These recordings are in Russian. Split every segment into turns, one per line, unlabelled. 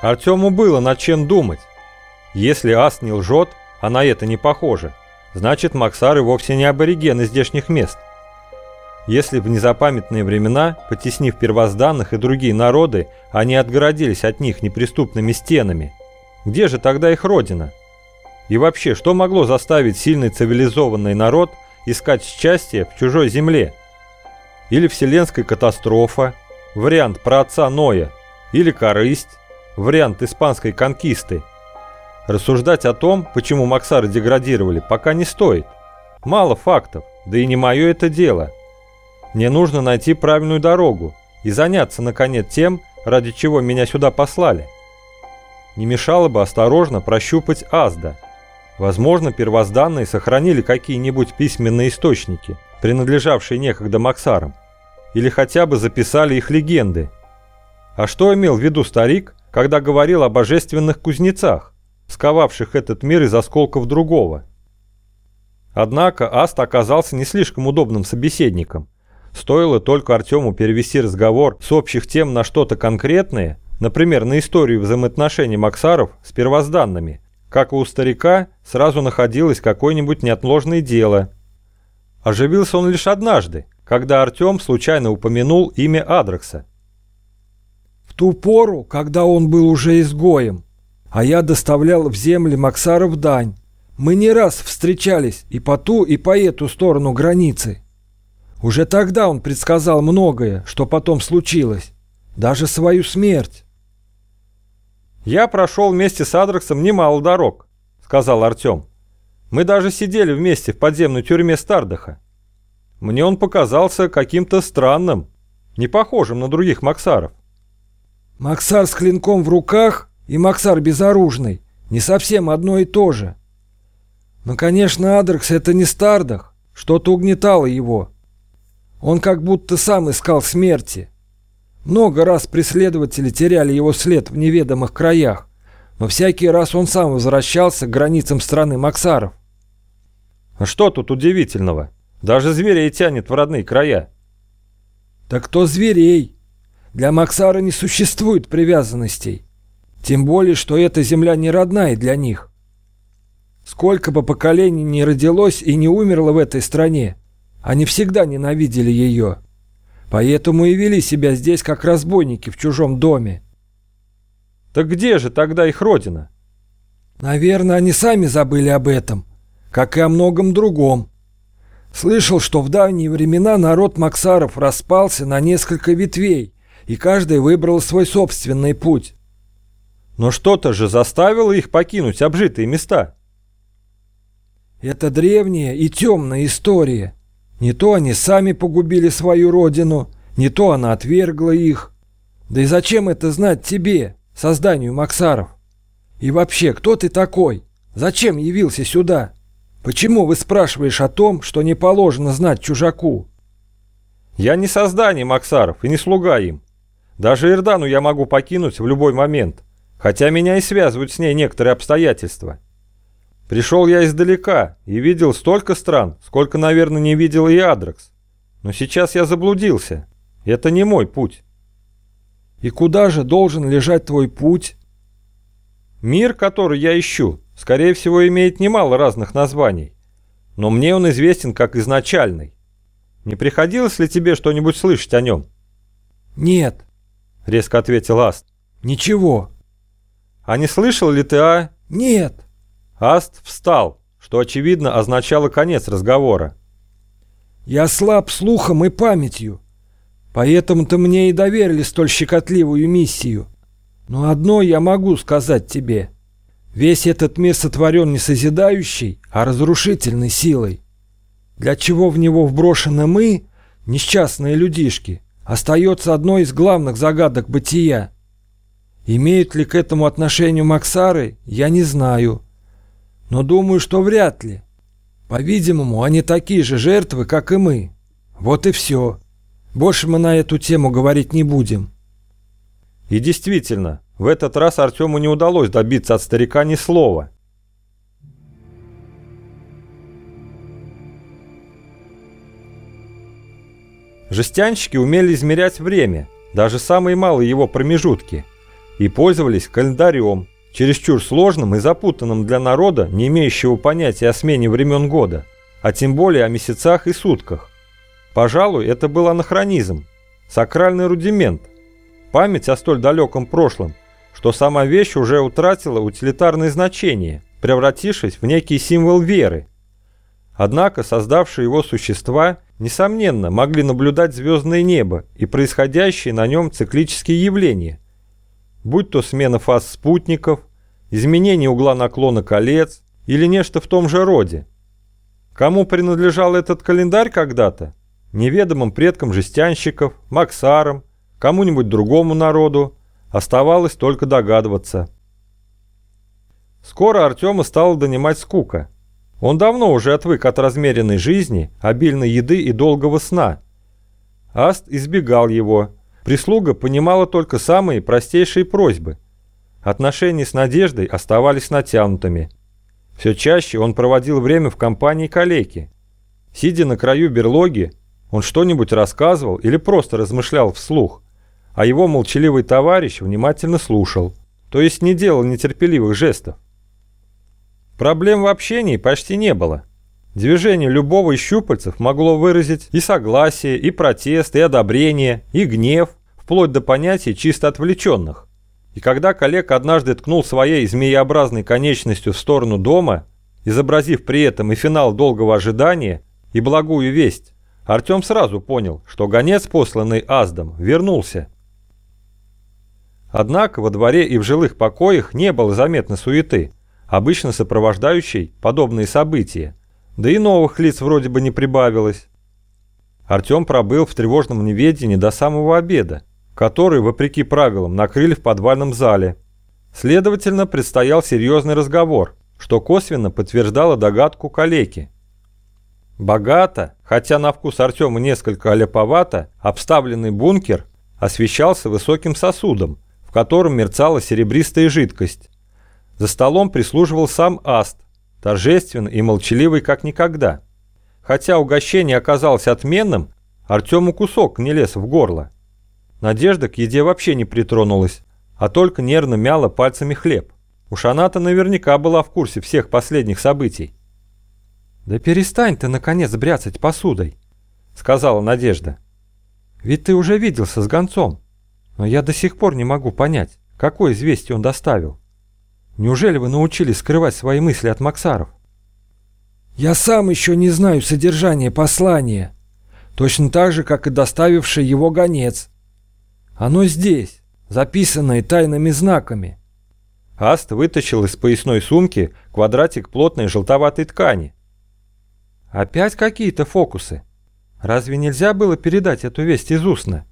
Артему было над чем думать. Если Ас не лжет, а на это не похоже, значит Максары вовсе не аборигены здешних мест. Если в незапамятные времена, потеснив первозданных и другие народы, они отгородились от них неприступными стенами, где же тогда их родина? И вообще, что могло заставить сильный цивилизованный народ искать счастье в чужой земле? Или вселенская катастрофа, вариант про отца Ноя, или корысть, вариант испанской конкисты. Рассуждать о том, почему Максары деградировали, пока не стоит. Мало фактов, да и не мое это дело. Мне нужно найти правильную дорогу и заняться, наконец, тем, ради чего меня сюда послали. Не мешало бы осторожно прощупать Азда. Возможно, первозданные сохранили какие-нибудь письменные источники, принадлежавшие некогда Максарам, или хотя бы записали их легенды. А что имел в виду старик, когда говорил о божественных кузнецах, сковавших этот мир из осколков другого? Однако Аст оказался не слишком удобным собеседником. Стоило только Артему перевести разговор с общих тем на что-то конкретное, например, на историю взаимоотношений Максаров с первозданными, как у старика сразу находилось какое-нибудь неотложное дело. Оживился он лишь однажды, когда Артем случайно упомянул имя Адрекса.
Ту пору, когда он был уже изгоем, а я доставлял в земли Максаров дань, мы не раз встречались и по ту, и по эту сторону границы. Уже тогда он предсказал многое, что потом случилось, даже свою смерть.
«Я прошел вместе с Адрексом немало дорог», — сказал Артем. «Мы даже сидели вместе в подземной тюрьме Стардаха. Мне он показался каким-то странным, не похожим на других Максаров».
«Максар с клинком в руках и Максар безоружный — не совсем одно и то же. Но, конечно, Адрекс — это не Стардах, что-то угнетало его. Он как будто сам искал смерти, много раз преследователи теряли его след в неведомых краях, но всякий раз он сам возвращался к границам страны Максаров.
А что тут удивительного? Даже зверей тянет в родные края.
Так кто зверей? Для Максара не существует привязанностей. Тем более, что эта земля не родная для них. Сколько бы поколений не родилось и не умерло в этой стране, они всегда ненавидели ее. Поэтому и вели себя здесь как разбойники в чужом доме.
Так где же тогда их родина?
Наверное, они сами забыли об этом, как и о многом другом. Слышал, что в давние времена народ Максаров распался на несколько ветвей, и каждый выбрал свой собственный путь.
Но что-то же заставило их покинуть обжитые места.
Это древняя и темная история. Не то они сами погубили свою родину, не то она отвергла их. Да и зачем это знать тебе, созданию Максаров? И вообще, кто ты такой? Зачем явился сюда? Почему вы спрашиваешь о том, что не положено знать чужаку?
Я не создание Максаров и не слуга им. Даже Ирдану я могу покинуть в любой момент, хотя меня и связывают с ней некоторые обстоятельства. Пришел я издалека и видел столько стран, сколько, наверное, не видел и Адрекс. Но сейчас я заблудился. Это не мой путь.
И куда же должен лежать твой путь?
Мир, который я ищу, скорее всего, имеет немало разных названий. Но мне он известен как изначальный. Не приходилось ли тебе что-нибудь слышать о нем?
Нет,
резко ответил Аст.
Ничего.
А не слышал ли ты о...
Нет.
Аст встал, что очевидно означало конец разговора.
«Я слаб слухом и памятью, поэтому-то мне и доверили столь щекотливую миссию. Но одно я могу сказать тебе. Весь этот мир сотворен не созидающей, а разрушительной силой. Для чего в него вброшены мы, несчастные людишки, остается одной из главных загадок бытия. Имеют ли к этому отношение Максары, я не знаю» но думаю, что вряд ли. По-видимому, они такие же жертвы, как и мы. Вот и все. Больше мы на эту тему говорить не будем.
И действительно, в этот раз Артему не удалось добиться от старика ни слова. Жестянщики умели измерять время, даже самые малые его промежутки. и пользовались календарем, чересчур сложным и запутанным для народа, не имеющего понятия о смене времен года, а тем более о месяцах и сутках. Пожалуй, это был анахронизм, сакральный рудимент, память о столь далеком прошлом, что сама вещь уже утратила утилитарное значение, превратившись в некий символ веры. Однако создавшие его существа, несомненно, могли наблюдать звездное небо и происходящие на нем циклические явления, будь то смена фаз спутников, изменение угла наклона колец или нечто в том же роде. Кому принадлежал этот календарь когда-то? Неведомым предкам жестянщиков, максарам, кому-нибудь другому народу, оставалось только догадываться. Скоро Артема стала донимать скука. Он давно уже отвык от размеренной жизни, обильной еды и долгого сна. Аст избегал его, Прислуга понимала только самые простейшие просьбы. Отношения с Надеждой оставались натянутыми. Все чаще он проводил время в компании калеки. Сидя на краю берлоги, он что-нибудь рассказывал или просто размышлял вслух, а его молчаливый товарищ внимательно слушал, то есть не делал нетерпеливых жестов. Проблем в общении почти не было. Движение любого из щупальцев могло выразить и согласие, и протест, и одобрение, и гнев, вплоть до понятий чисто отвлеченных. И когда коллег однажды ткнул своей змееобразной конечностью в сторону дома, изобразив при этом и финал долгого ожидания, и благую весть, Артем сразу понял, что гонец, посланный Аздом, вернулся. Однако во дворе и в жилых покоях не было заметно суеты, обычно сопровождающей подобные события да и новых лиц вроде бы не прибавилось. Артем пробыл в тревожном неведении до самого обеда, который, вопреки правилам, накрыли в подвальном зале. Следовательно, предстоял серьезный разговор, что косвенно подтверждало догадку калеки. Богато, хотя на вкус Артема несколько аляповато, обставленный бункер освещался высоким сосудом, в котором мерцала серебристая жидкость. За столом прислуживал сам Аст, торжественный и молчаливый как никогда. Хотя угощение оказалось отменным, Артему кусок не лез в горло. Надежда к еде вообще не притронулась, а только нервно мяла пальцами хлеб. Уж она-то наверняка была в курсе всех последних событий. «Да перестань ты, наконец, бряцать посудой», — сказала Надежда. «Ведь ты уже виделся с гонцом, но я до сих пор не могу понять, какое известие он доставил. Неужели вы научились скрывать свои мысли от Максаров? Я сам еще не знаю содержание послания. Точно так же, как и доставивший его гонец. Оно здесь, записанное тайными знаками. Аст вытащил из поясной сумки квадратик плотной желтоватой ткани.
Опять какие-то фокусы? Разве нельзя было передать эту весть из устно?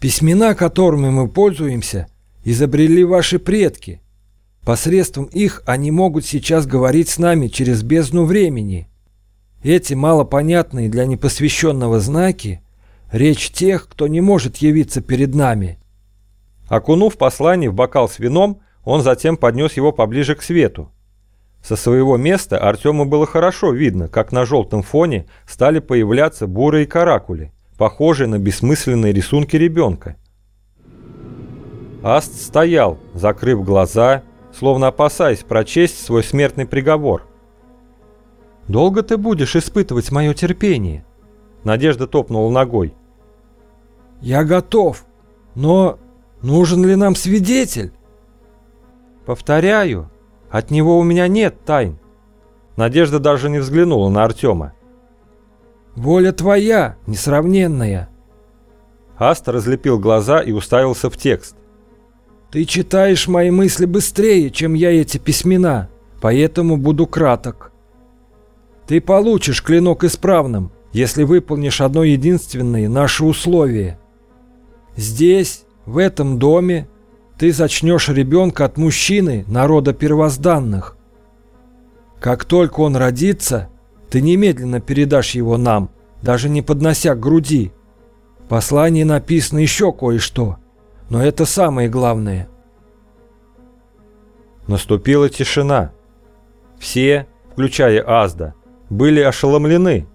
Письмена, которыми мы пользуемся, изобрели ваши предки. Посредством их они могут сейчас говорить с нами через бездну времени. Эти малопонятные для непосвященного знаки – речь тех, кто не может явиться перед нами.
Окунув послание в бокал с вином, он затем поднес его поближе к свету. Со своего места Артему было хорошо видно, как на желтом фоне стали появляться бурые каракули, похожие на бессмысленные рисунки ребенка. Аст стоял, закрыв глаза словно опасаясь прочесть свой смертный приговор.
«Долго ты будешь испытывать мое терпение?»
Надежда топнула ногой.
«Я готов, но нужен ли нам свидетель?» «Повторяю, от него у меня нет тайн».
Надежда даже не взглянула на Артема.
«Воля твоя, несравненная!»
Аст разлепил глаза и уставился в текст.
Ты читаешь мои мысли быстрее, чем я эти письмена, поэтому буду краток. Ты получишь клинок исправным, если выполнишь одно единственное наше условие. Здесь, в этом доме, ты зачнешь ребенка от мужчины народа первозданных. Как только он родится, ты немедленно передашь его нам, даже не поднося к груди. В послании написано еще кое-что – но это самое главное.
Наступила тишина. Все, включая Азда, были ошеломлены.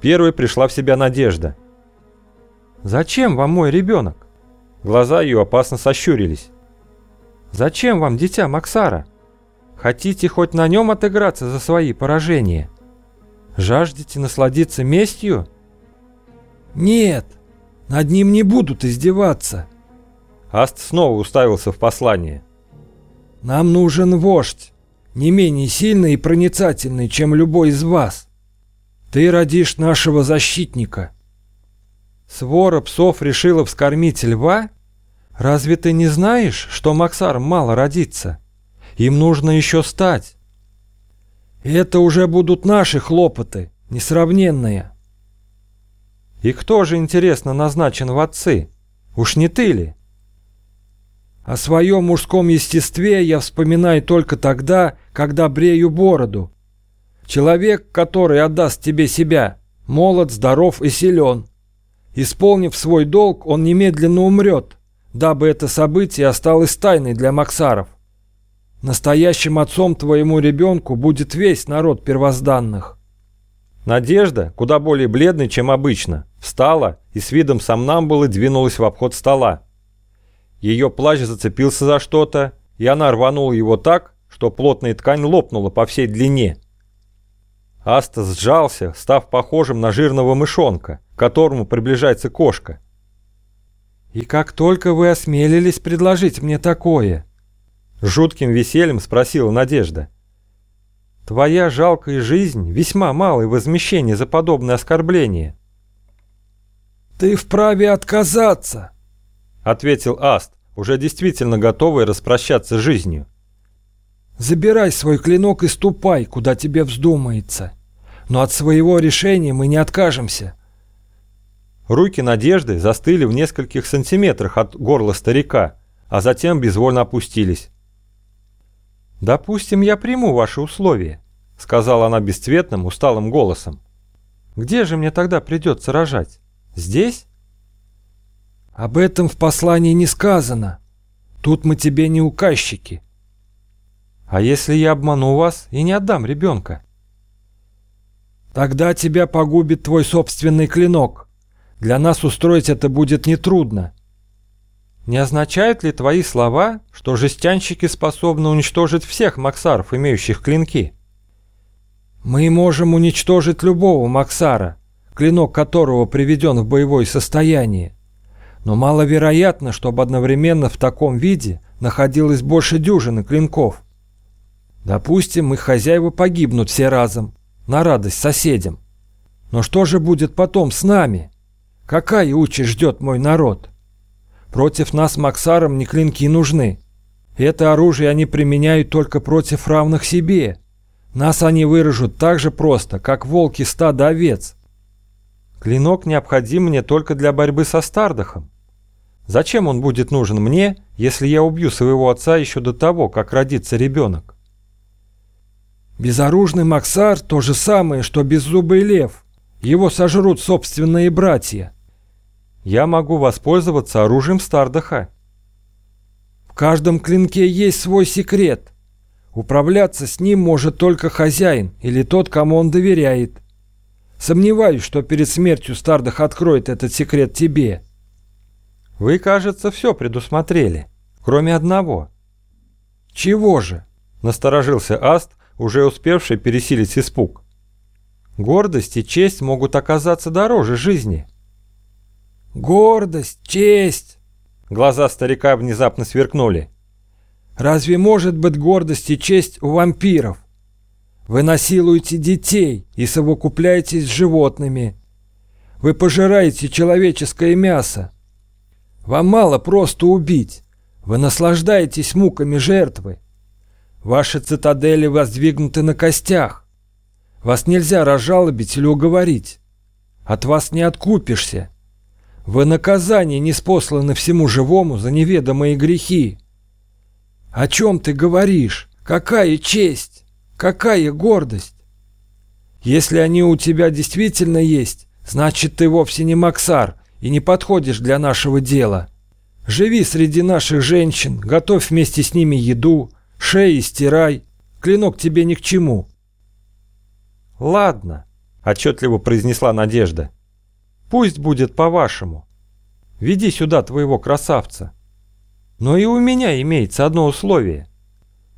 Первой пришла в себя Надежда.
«Зачем вам мой ребенок?
Глаза ее опасно сощурились.
«Зачем вам дитя Максара? Хотите хоть на нем отыграться за свои поражения? Жаждете насладиться местью?» «Нет, над ним не будут издеваться».
Аст снова уставился в послание.
«Нам нужен вождь, не менее сильный и проницательный, чем любой из вас. Ты родишь нашего защитника». Свора псов решила вскормить льва? Разве ты не знаешь, что Максар мало родится? Им нужно еще стать. Это уже будут наши хлопоты, несравненные. И кто же, интересно, назначен в отцы? Уж не ты ли? О своем мужском естестве я вспоминаю только тогда, когда брею бороду. Человек, который отдаст тебе себя, молод, здоров и силен. Исполнив свой долг, он немедленно умрет, дабы это событие осталось тайной для Максаров. Настоящим отцом твоему ребенку будет весь народ первозданных.
Надежда, куда более бледной, чем обычно, встала и с видом сомнамбулы двинулась в обход стола. Ее плащ зацепился за что-то, и она рванула его так, что плотная ткань лопнула по всей длине. Аста сжался, став похожим на жирного мышонка, к которому приближается кошка.
«И как только вы осмелились предложить мне такое?»
Жутким весельем спросила Надежда. «Твоя жалкая жизнь — весьма малое возмещение за подобное оскорбление».
«Ты вправе отказаться», —
ответил Аст, уже действительно готовый распрощаться с жизнью.
«Забирай свой клинок и ступай, куда тебе вздумается но от своего решения мы не откажемся.
Руки Надежды застыли в нескольких сантиметрах от горла старика, а затем безвольно опустились.
«Допустим, я приму ваши условия», — сказала она бесцветным, усталым голосом. «Где же мне тогда придется рожать? Здесь?» «Об этом в послании не сказано. Тут мы тебе не указчики». «А если я обману вас и не отдам ребенка?» Тогда тебя погубит твой собственный клинок. Для нас устроить это будет нетрудно. Не означают ли твои слова, что жестянщики способны уничтожить всех максаров, имеющих клинки? Мы можем уничтожить любого максара, клинок которого приведен в боевое состояние. Но маловероятно, чтобы одновременно в таком виде находилось больше дюжины клинков. Допустим, их хозяева погибнут все разом, на радость соседям. Но что же будет потом с нами? Какая участь ждет мой народ? Против нас Максарам не клинки нужны. Это оружие они применяют только против равных себе. Нас они выражут так же просто, как волки стада овец. Клинок необходим мне только для борьбы со Стардахом. Зачем он будет нужен мне, если я убью своего отца еще до того, как родится ребенок? Безоружный Максар – то же самое, что беззубый лев. Его сожрут собственные братья. Я могу воспользоваться оружием Стардаха. В каждом клинке есть свой секрет. Управляться с ним может только хозяин или тот, кому он доверяет. Сомневаюсь, что перед смертью Стардах откроет этот секрет тебе. Вы, кажется, все предусмотрели, кроме одного. Чего же? Насторожился Аст, уже успевший пересилить испуг. Гордость и честь могут оказаться дороже жизни. Гордость, честь! Глаза старика внезапно сверкнули. Разве может быть гордость и честь у вампиров? Вы насилуете детей и совокупляетесь с животными. Вы пожираете человеческое мясо. Вам мало просто убить. Вы наслаждаетесь муками жертвы. Ваши цитадели воздвигнуты на костях. Вас нельзя разжалобить или уговорить. От вас не откупишься. Вы наказание не спосланы всему живому за неведомые грехи. О чем ты говоришь? Какая честь? Какая гордость? Если они у тебя действительно есть, значит ты вовсе не Максар и не подходишь для нашего дела. Живи среди наших женщин, готовь вместе с ними еду, Шеи стирай, клинок тебе ни к чему. Ладно, отчетливо произнесла Надежда. Пусть будет по-вашему.
Веди сюда твоего красавца. Но и у меня имеется одно условие.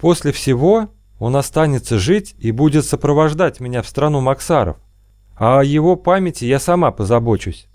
После всего он останется жить и будет сопровождать меня в страну Максаров, а о его памяти я сама позабочусь.